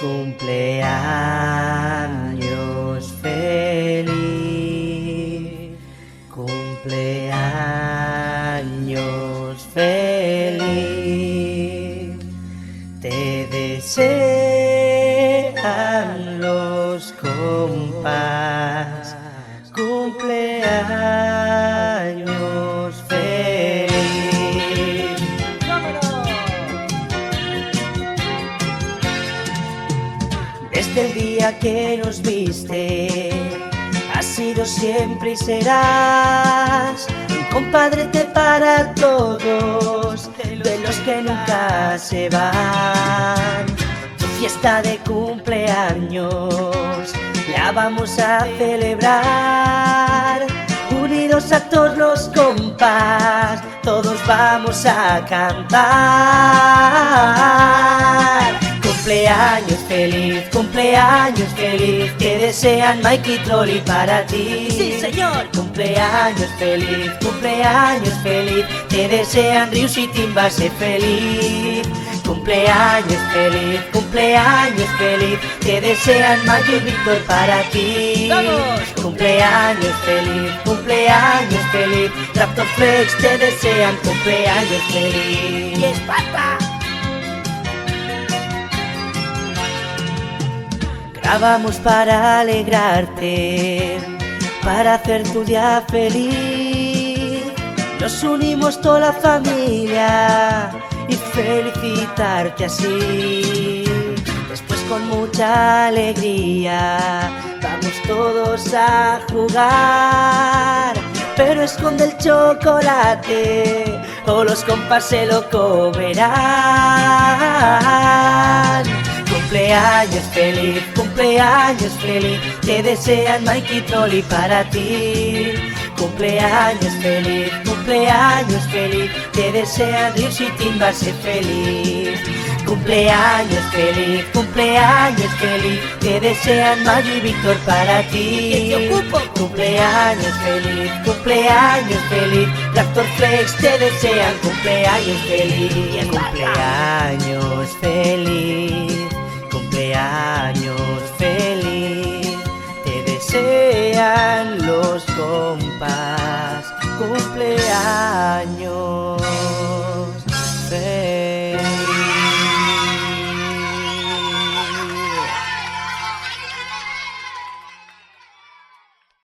Cumpleaños feliz, cumpleaños feliz, te desean los compas, cumpleaños El día que nos viste, has sido siempre y serás un compadrete para todos, de los que nunca se van. Tu fiesta de cumpleaños la vamos a celebrar. Unidos a todos los compas, todos vamos a cantar. Cumpleaños feliz, cumpleaños feliz, que desean Mike y Trolly para ti. Sí, señor. Cumpleaños feliz, cumpleaños feliz, te desean Rius y Timba, sé feliz. Cumpleaños feliz, cumpleaños feliz, te desean Mayo y Víctor para ti. ¡Vamos! Cumpleaños feliz, cumpleaños feliz, Raptor Flex te desean cumpleaños feliz. ¡Y Esparta! Grabamos para alegrarte, para hacer tu día feliz. Nos unimos toda la familia y felicitarte así. Después con mucha alegría vamos todos a jugar. Pero esconde el chocolate o los compas se lo comerán. Cumpleaños feliz, cumpleaños feliz, te desean Mike y Trolly para ti. Cumpleaños feliz, cumpleaños feliz, te desean Rius y Timba, sé feliz. Cumpleaños feliz, cumpleaños feliz, te desean Mayo y Víctor para ti. Cumpleaños feliz, cumpleaños feliz, Tractor Flex te desean cumpleaños feliz. Cumpleaños feliz, los compas. Cumpleaños